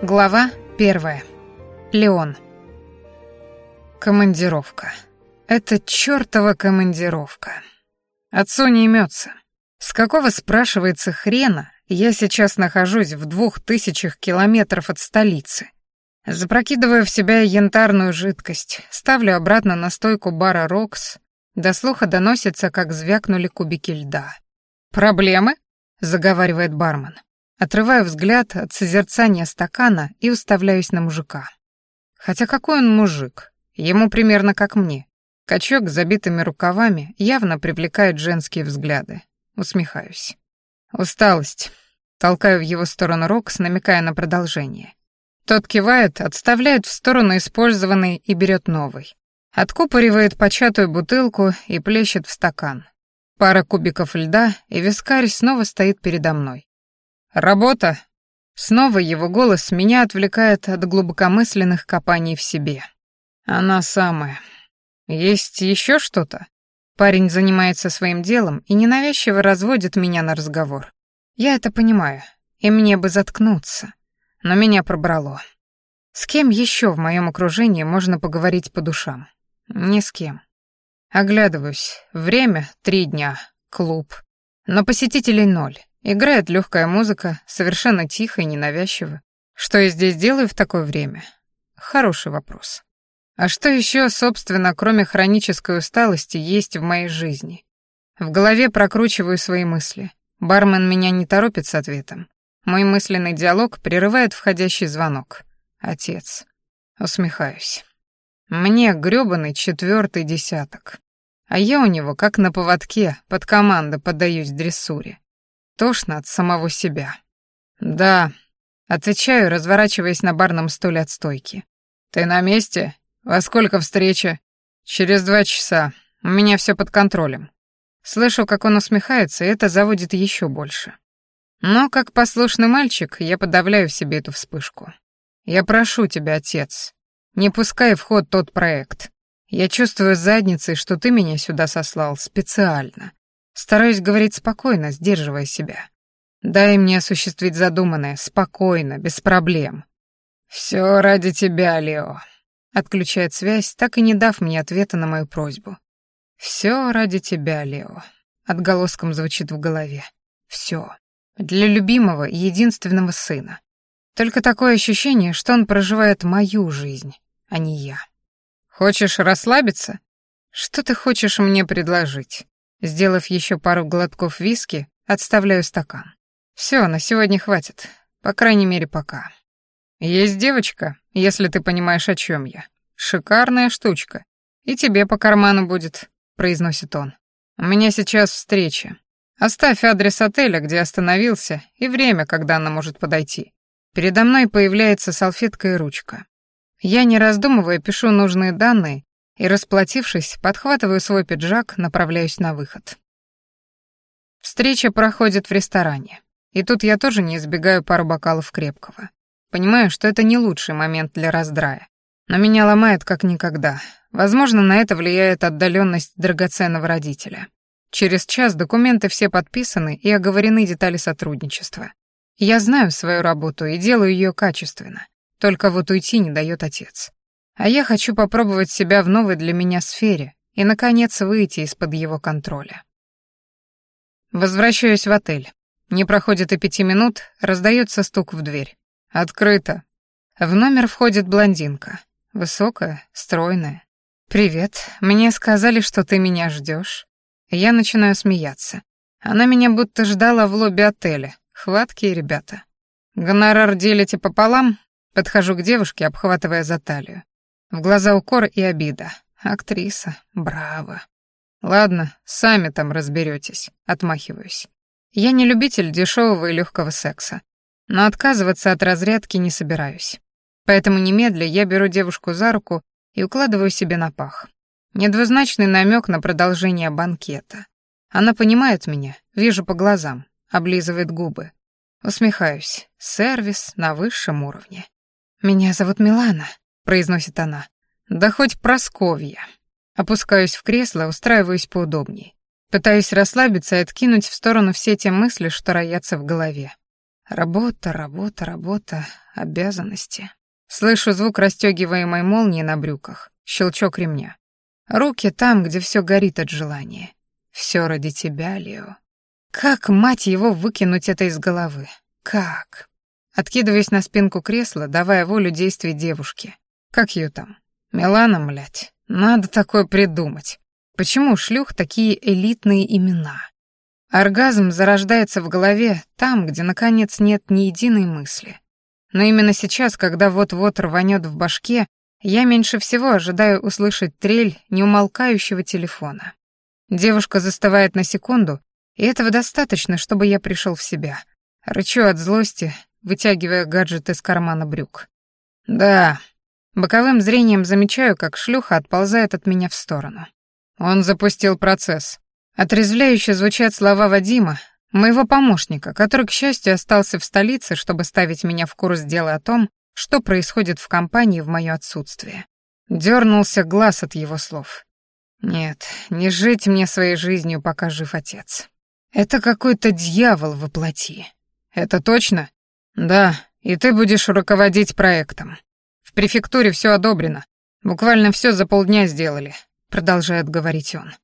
Глава первая. Леон. Командировка. Это чёртова командировка. Отцу не имется. С какого, спрашивается, хрена я сейчас нахожусь в двух тысячах километров от столицы? Запрокидываю в себя янтарную жидкость, ставлю обратно на стойку бара «Рокс». До слуха доносится, как звякнули кубики льда. «Проблемы?» — заговаривает бармен. Отрываю взгляд от созерцания стакана и уставляюсь на мужика. Хотя какой он мужик? Ему примерно как мне. Качок с забитыми рукавами явно привлекает женские взгляды. Усмехаюсь. Усталость. Толкаю в его сторону Рокс, намекая на продолжение. Тот кивает, отставляет в сторону использованный и берет новый. Откупоривает початую бутылку и плещет в стакан. Пара кубиков льда, и вискарь снова стоит передо мной. «Работа!» Снова его голос меня отвлекает от глубокомысленных копаний в себе. Она самая. Есть еще что-то? Парень занимается своим делом и ненавязчиво разводит меня на разговор. Я это понимаю, и мне бы заткнуться. Но меня пробрало. С кем еще в моем окружении можно поговорить по душам? Ни с кем. Оглядываюсь. Время — три дня. Клуб. Но посетителей ноль. Играет легкая музыка, совершенно тихо и ненавязчиво. Что я здесь делаю в такое время? Хороший вопрос. А что еще, собственно, кроме хронической усталости, есть в моей жизни? В голове прокручиваю свои мысли. Бармен меня не торопит с ответом. Мой мысленный диалог прерывает входящий звонок. Отец. Усмехаюсь. Мне грёбаный четвертый десяток. А я у него, как на поводке, под команду поддаюсь дрессуре. Тошно от самого себя. «Да», — отвечаю, разворачиваясь на барном стуле от стойки. «Ты на месте? Во сколько встреча?» «Через два часа. У меня все под контролем». Слышу, как он усмехается, и это заводит еще больше. Но, как послушный мальчик, я подавляю в себе эту вспышку. «Я прошу тебя, отец, не пускай в ход тот проект. Я чувствую задницей, что ты меня сюда сослал специально. Стараюсь говорить спокойно, сдерживая себя. Дай мне осуществить задуманное, спокойно, без проблем. Все ради тебя, Лео. Отключает связь, так и не дав мне ответа на мою просьбу. Все ради тебя, Лео. Отголоском звучит в голове. Все. Для любимого единственного сына. Только такое ощущение, что он проживает мою жизнь, а не я. Хочешь расслабиться? Что ты хочешь мне предложить? Сделав еще пару глотков виски, отставляю стакан. Все, на сегодня хватит. По крайней мере, пока. Есть девочка, если ты понимаешь, о чем я. Шикарная штучка. И тебе по карману будет, произносит он. У меня сейчас встреча. Оставь адрес отеля, где остановился, и время, когда она может подойти. Передо мной появляется салфетка и ручка. Я, не раздумывая, пишу нужные данные и, расплатившись, подхватываю свой пиджак, направляюсь на выход. Встреча проходит в ресторане. И тут я тоже не избегаю пару бокалов крепкого. Понимаю, что это не лучший момент для раздрая. Но меня ломает как никогда. Возможно, на это влияет отдаленность драгоценного родителя. Через час документы все подписаны и оговорены детали сотрудничества. Я знаю свою работу и делаю ее качественно. Только вот уйти не дает отец. А я хочу попробовать себя в новой для меня сфере и, наконец, выйти из-под его контроля. Возвращаюсь в отель. Не проходит и пяти минут, раздается стук в дверь. Открыто. В номер входит блондинка. Высокая, стройная. «Привет. Мне сказали, что ты меня ждешь. Я начинаю смеяться. Она меня будто ждала в лобби отеля. Хваткие ребята. Гонорар делите пополам? Подхожу к девушке, обхватывая за талию. В глаза укор и обида. Актриса. Браво. Ладно, сами там разберетесь. Отмахиваюсь. Я не любитель дешевого и легкого секса. Но отказываться от разрядки не собираюсь. Поэтому немедля я беру девушку за руку и укладываю себе на пах. Недвузначный намек на продолжение банкета. Она понимает меня, вижу по глазам, облизывает губы. Усмехаюсь. Сервис на высшем уровне. «Меня зовут Милана», произносит она. Да хоть Просковья. Опускаюсь в кресло, устраиваюсь поудобнее. Пытаюсь расслабиться и откинуть в сторону все те мысли, что роятся в голове. Работа, работа, работа, обязанности. Слышу звук расстегиваемой молнии на брюках, щелчок ремня. Руки там, где все горит от желания. Все ради тебя, Лео. Как, мать его, выкинуть это из головы? Как? Откидываясь на спинку кресла, давая волю действий девушки. Как ее там? Милана, млять. Надо такое придумать. Почему шлюх такие элитные имена? Оргазм зарождается в голове там, где, наконец, нет ни единой мысли. Но именно сейчас, когда вот-вот рванет в башке, я меньше всего ожидаю услышать трель неумолкающего телефона. Девушка застывает на секунду, и этого достаточно, чтобы я пришел в себя. Рычу от злости, вытягивая гаджет из кармана брюк. «Да». Боковым зрением замечаю, как шлюха отползает от меня в сторону. Он запустил процесс. Отрезвляюще звучат слова Вадима, моего помощника, который, к счастью, остался в столице, чтобы ставить меня в курс дела о том, что происходит в компании в моё отсутствие. Дёрнулся глаз от его слов. Нет, не жить мне своей жизнью, пока жив отец. Это какой-то дьявол воплоти. Это точно? Да, и ты будешь руководить проектом. Префектуре все одобрено. Буквально все за полдня сделали, продолжает говорить он.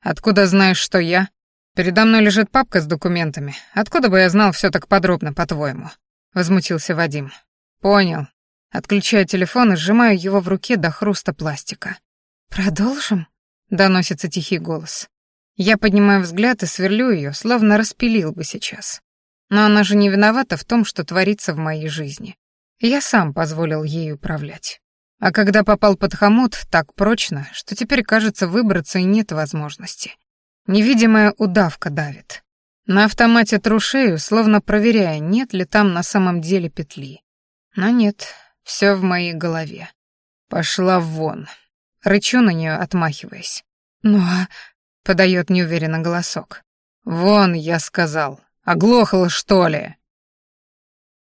Откуда знаешь, что я? Передо мной лежит папка с документами. Откуда бы я знал все так подробно, по-твоему? Возмутился Вадим. Понял. Отключаю телефон и сжимаю его в руке до хруста пластика. Продолжим? Доносится тихий голос. Я поднимаю взгляд и сверлю ее, словно распилил бы сейчас. Но она же не виновата в том, что творится в моей жизни. Я сам позволил ей управлять. А когда попал под хомут, так прочно, что теперь, кажется, выбраться и нет возможности. Невидимая удавка давит. На автомате тру шею, словно проверяя, нет ли там на самом деле петли. Но нет, все в моей голове. Пошла вон. Рычу на нее, отмахиваясь. «Ну а подает неуверенно голосок. «Вон, я сказал. Оглохла, что ли?»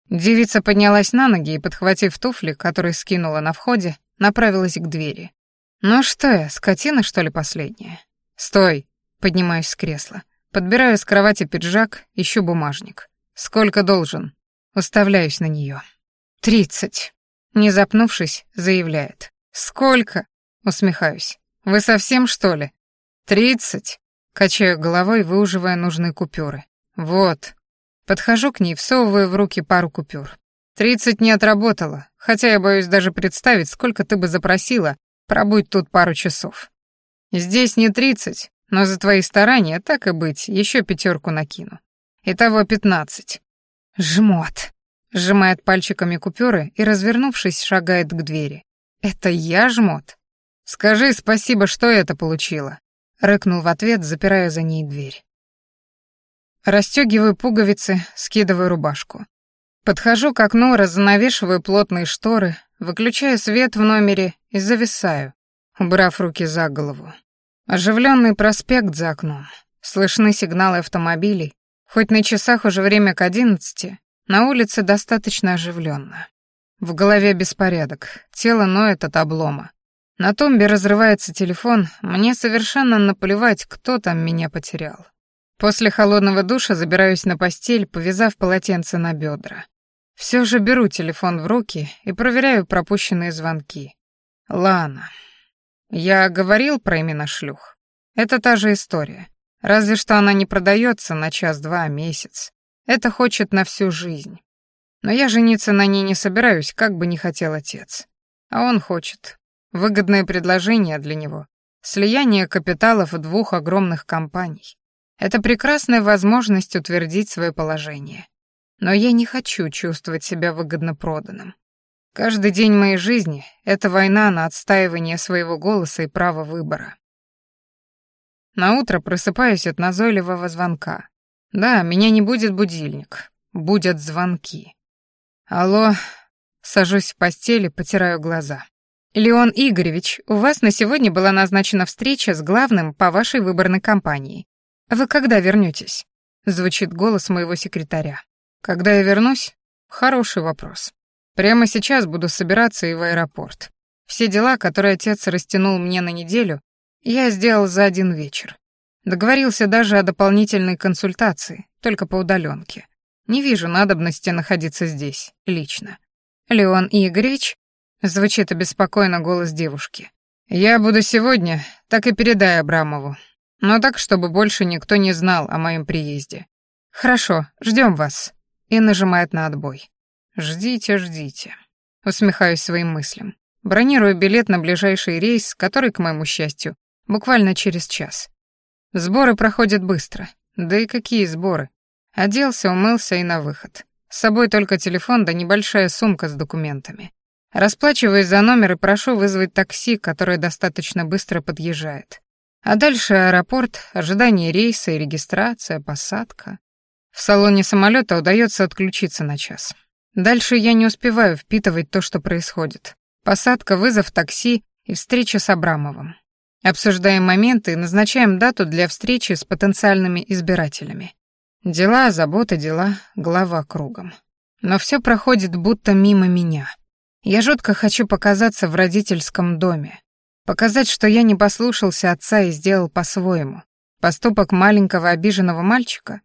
Девица поднялась на ноги и, подхватив туфли, которые скинула на входе, направилась к двери. «Ну что я, скотина, что ли, последняя?» «Стой!» — поднимаюсь с кресла. Подбираю с кровати пиджак, ищу бумажник. «Сколько должен?» Уставляюсь на нее. «Тридцать!» Не запнувшись, заявляет. «Сколько?» — усмехаюсь. «Вы совсем, что ли? «Тридцать!» — качаю головой, выуживая нужные купюры. «Вот». Подхожу к ней, всовываю в руки пару купюр. «Тридцать не отработала, хотя я боюсь даже представить, сколько ты бы запросила, пробудь тут пару часов. Здесь не тридцать, но за твои старания, так и быть, еще пятерку накину. Итого пятнадцать». «Жмот!» — сжимает пальчиками купюры и, развернувшись, шагает к двери. «Это я жмот? Скажи спасибо, что это получила». Рыкнул в ответ, запирая за ней дверь. Растёгиваю пуговицы, скидываю рубашку. Подхожу к окну, раззанавешиваю плотные шторы, выключаю свет в номере и зависаю, убрав руки за голову. Оживленный проспект за окном. Слышны сигналы автомобилей. Хоть на часах уже время к одиннадцати, на улице достаточно оживленно. В голове беспорядок, тело ноет от облома. На тумбе разрывается телефон, мне совершенно наплевать, кто там меня потерял. После холодного душа забираюсь на постель, повязав полотенце на бедра. Все же беру телефон в руки и проверяю пропущенные звонки. Лана. Я говорил про имена шлюх. Это та же история. Разве что она не продается на час-два, месяц. Это хочет на всю жизнь. Но я жениться на ней не собираюсь, как бы ни хотел отец. А он хочет. Выгодное предложение для него. Слияние капиталов двух огромных компаний. Это прекрасная возможность утвердить свое положение. Но я не хочу чувствовать себя выгодно проданным. Каждый день моей жизни — это война на отстаивание своего голоса и права выбора. На утро просыпаюсь от назойливого звонка. Да, меня не будет будильник, будут звонки. Алло, сажусь в постели, потираю глаза. «Леон Игоревич, у вас на сегодня была назначена встреча с главным по вашей выборной кампании. Вы когда вернетесь? Звучит голос моего секретаря. «Когда я вернусь?» Хороший вопрос. Прямо сейчас буду собираться и в аэропорт. Все дела, которые отец растянул мне на неделю, я сделал за один вечер. Договорился даже о дополнительной консультации, только по удаленке. Не вижу надобности находиться здесь, лично. Леон Игоревич? Звучит обеспокоенно голос девушки. Я буду сегодня, так и передай Абрамову. Но так, чтобы больше никто не знал о моем приезде. Хорошо, ждем вас. И нажимает на отбой. Ждите, ждите. Усмехаюсь своим мыслям. Бронирую билет на ближайший рейс, который, к моему счастью, буквально через час. Сборы проходят быстро. Да и какие сборы? Оделся, умылся и на выход. С собой только телефон да небольшая сумка с документами. Расплачиваюсь за номер и прошу вызвать такси, которое достаточно быстро подъезжает. А дальше аэропорт, ожидание рейса и регистрация, посадка. В салоне самолета удается отключиться на час. Дальше я не успеваю впитывать то, что происходит. Посадка, вызов такси и встреча с Абрамовым. Обсуждаем моменты и назначаем дату для встречи с потенциальными избирателями. Дела, забота, дела, голова кругом. Но все проходит будто мимо меня. Я жутко хочу показаться в родительском доме. Показать, что я не послушался отца и сделал по-своему. Поступок маленького обиженного мальчика?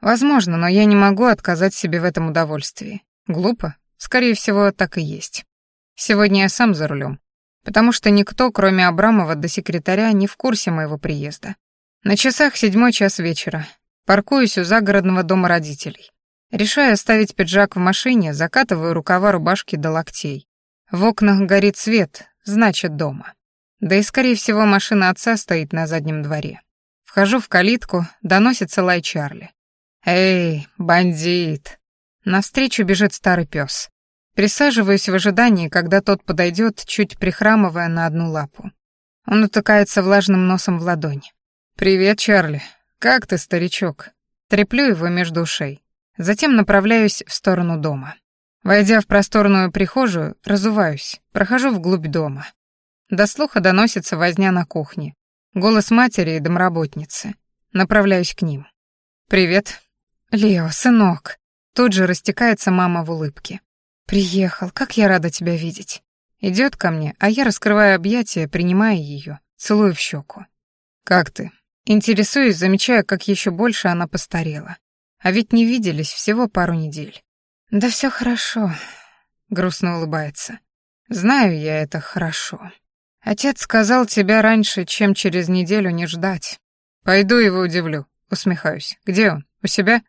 Возможно, но я не могу отказать себе в этом удовольствии. Глупо? Скорее всего, так и есть. Сегодня я сам за рулем потому что никто, кроме Абрамова до секретаря, не в курсе моего приезда. На часах седьмой час вечера. Паркуюсь у загородного дома родителей. Решаю оставить пиджак в машине, закатываю рукава рубашки до локтей. В окнах горит свет, значит, дома. Да и, скорее всего, машина отца стоит на заднем дворе. Вхожу в калитку, доносится лай Чарли. «Эй, бандит!» Навстречу бежит старый пес. Присаживаюсь в ожидании, когда тот подойдет, чуть прихрамывая на одну лапу. Он утыкается влажным носом в ладонь. «Привет, Чарли. Как ты, старичок?» Треплю его между ушей. Затем направляюсь в сторону дома. Войдя в просторную прихожую, разуваюсь, прохожу вглубь дома. До слуха доносится возня на кухне. Голос матери и домработницы. Направляюсь к ним. «Привет». «Лео, сынок». Тут же растекается мама в улыбке. «Приехал, как я рада тебя видеть». Идет ко мне, а я раскрываю объятия, принимая ее, целую в щеку. «Как ты?» Интересуюсь, замечая, как еще больше она постарела. А ведь не виделись всего пару недель. «Да все хорошо», — грустно улыбается. «Знаю я это хорошо. Отец сказал тебя раньше, чем через неделю не ждать. Пойду его удивлю», — усмехаюсь. «Где он? У себя?»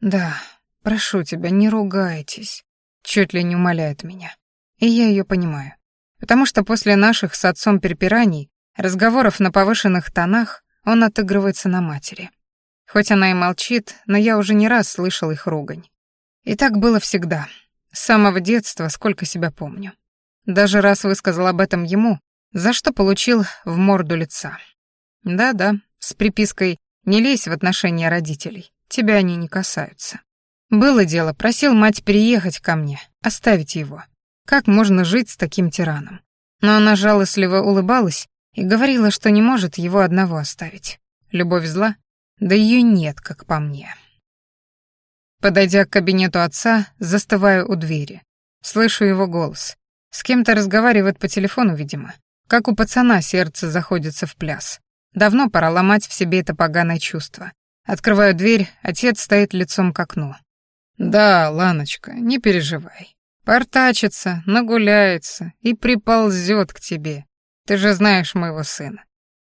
«Да, прошу тебя, не ругайтесь чуть ли не умоляет меня. И я ее понимаю. Потому что после наших с отцом перепираний, разговоров на повышенных тонах, он отыгрывается на матери. Хоть она и молчит, но я уже не раз слышал их ругань. И так было всегда. С самого детства, сколько себя помню. Даже раз высказал об этом ему, за что получил в морду лица. Да-да, с припиской «не лезь в отношения родителей, тебя они не касаются». Было дело, просил мать переехать ко мне, оставить его. Как можно жить с таким тираном? Но она жалостливо улыбалась и говорила, что не может его одного оставить. Любовь зла? Да ее нет, как по мне. Подойдя к кабинету отца, застываю у двери. Слышу его голос. С кем-то разговаривает по телефону, видимо. Как у пацана сердце заходится в пляс. Давно пора ломать в себе это поганое чувство. Открываю дверь, отец стоит лицом к окну. «Да, Ланочка, не переживай. Портачится, нагуляется и приползет к тебе. Ты же знаешь моего сына».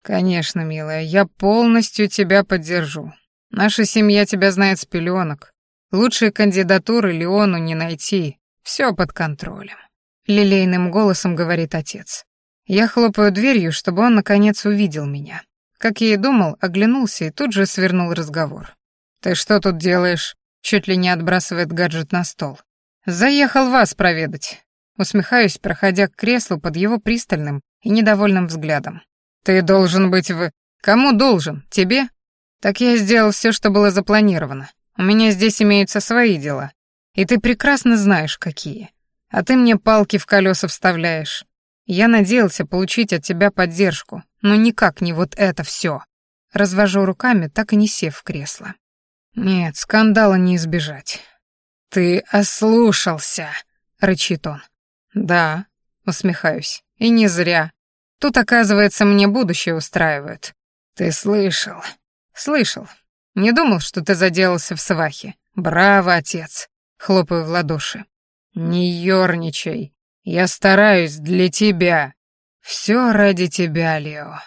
«Конечно, милая, я полностью тебя поддержу. Наша семья тебя знает с пеленок. Лучшей кандидатуры Леону не найти. Все под контролем». Лилейным голосом говорит отец. Я хлопаю дверью, чтобы он наконец увидел меня. Как я и думал, оглянулся и тут же свернул разговор. «Ты что тут делаешь?» Чуть ли не отбрасывает гаджет на стол. «Заехал вас проведать». Усмехаюсь, проходя к креслу под его пристальным и недовольным взглядом. «Ты должен быть в... Кому должен? Тебе?» «Так я сделал все, что было запланировано. У меня здесь имеются свои дела. И ты прекрасно знаешь, какие. А ты мне палки в колеса вставляешь. Я надеялся получить от тебя поддержку, но никак не вот это все. Развожу руками, так и не сев в кресло. Нет, скандала не избежать. Ты ослушался, рычит он. Да, усмехаюсь. И не зря. Тут, оказывается, мне будущее устраивают. Ты слышал? Слышал. Не думал, что ты заделался в свахе. Браво, отец!» — хлопаю в ладоши. «Не ерничай. Я стараюсь для тебя. Все ради тебя, Лео.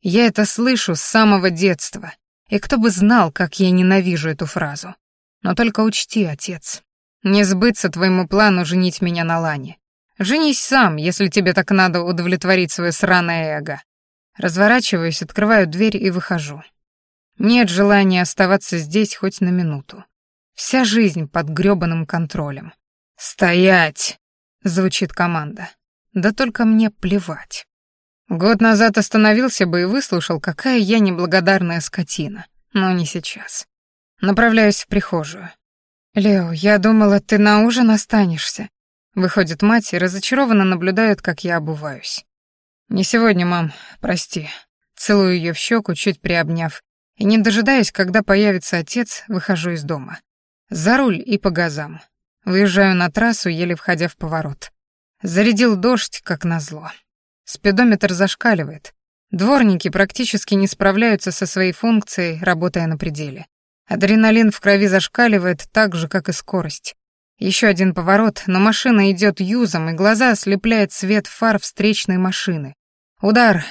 Я это слышу с самого детства. И кто бы знал, как я ненавижу эту фразу. Но только учти, отец, не сбыться твоему плану женить меня на Лане. Женись сам, если тебе так надо удовлетворить свое сраное эго. Разворачиваюсь, открываю дверь и выхожу. Нет желания оставаться здесь хоть на минуту. Вся жизнь под грёбаным контролем. «Стоять!» — звучит команда. Да только мне плевать. Год назад остановился бы и выслушал, какая я неблагодарная скотина. Но не сейчас. Направляюсь в прихожую. «Лео, я думала, ты на ужин останешься». Выходит мать и разочарованно наблюдает, как я обуваюсь. «Не сегодня, мам, прости». Целую ее в щеку, чуть приобняв, и, не дожидаясь, когда появится отец, выхожу из дома. За руль и по газам. Выезжаю на трассу, еле входя в поворот. Зарядил дождь, как назло. Спидометр зашкаливает. Дворники практически не справляются со своей функцией, работая на пределе. Адреналин в крови зашкаливает так же, как и скорость. Еще один поворот, но машина идет юзом, и глаза ослепляет свет фар встречной машины. Удар,